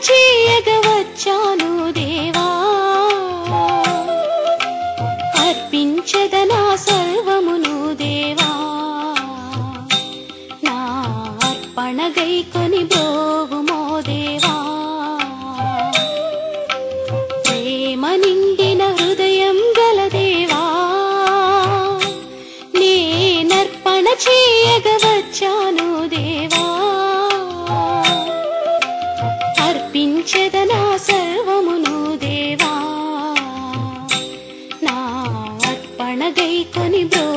చేయగవచ్చాను దేవా. అర్పించదనా సర్వమును దేవా. నా అర్పణగై కొని బ్రోవుమో దేవా. అర్పించద నా సర్వమును దేవా నా అర్పణ గైకొని బ్రో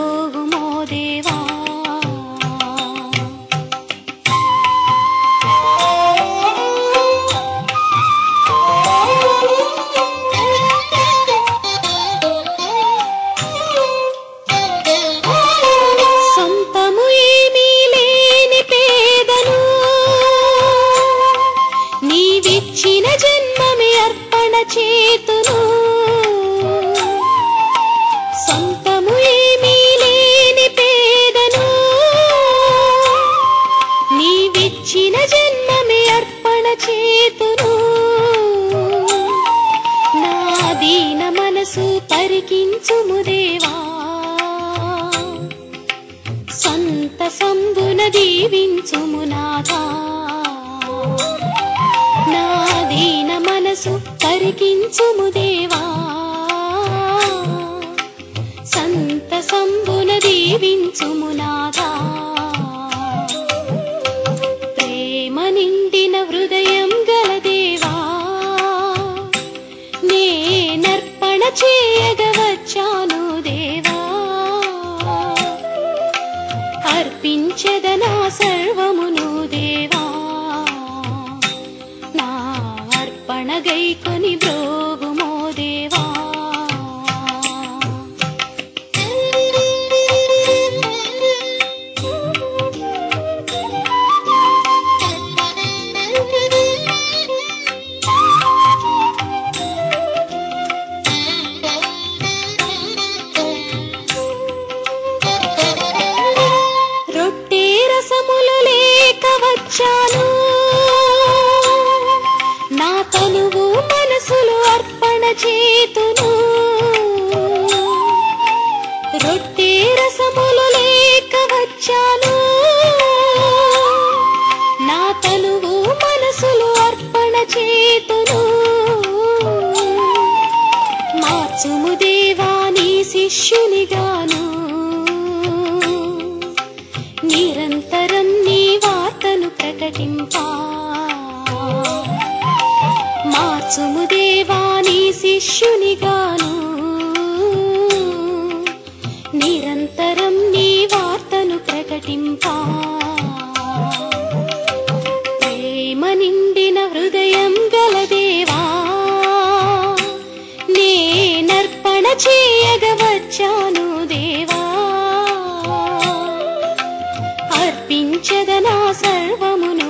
సంబున దీవించుము నాథా. నా దీన మనసు పరికించుము దేవా. సంత సంబున దీవించుము నాథా. ప్రేమ నిండిన హృదయం గల దేవా. నేనర్పణ చేయగవచ్చాను దేవా. అర్పించద సర్వమును దేవ. లేక వచ్చాను నా తనువు మనసులు అర్పణ చేతును. రొట్టె రసములు లేక వచ్చాను. నా తనువు మనసులు అర్పణ చేతును. మార్చుము దేవా నీ శిష్యునిగాను. ప్రకటింపా మార్చుము దేవాని శిష్యునిగాను. నిరంతరం నీ వార్తను ప్రకటింపా. ప్రేమ నిండిన హృదయం గలదేవా నేనర్పణ చేయగవచ్చాను దేవా. అర్పించదనా నా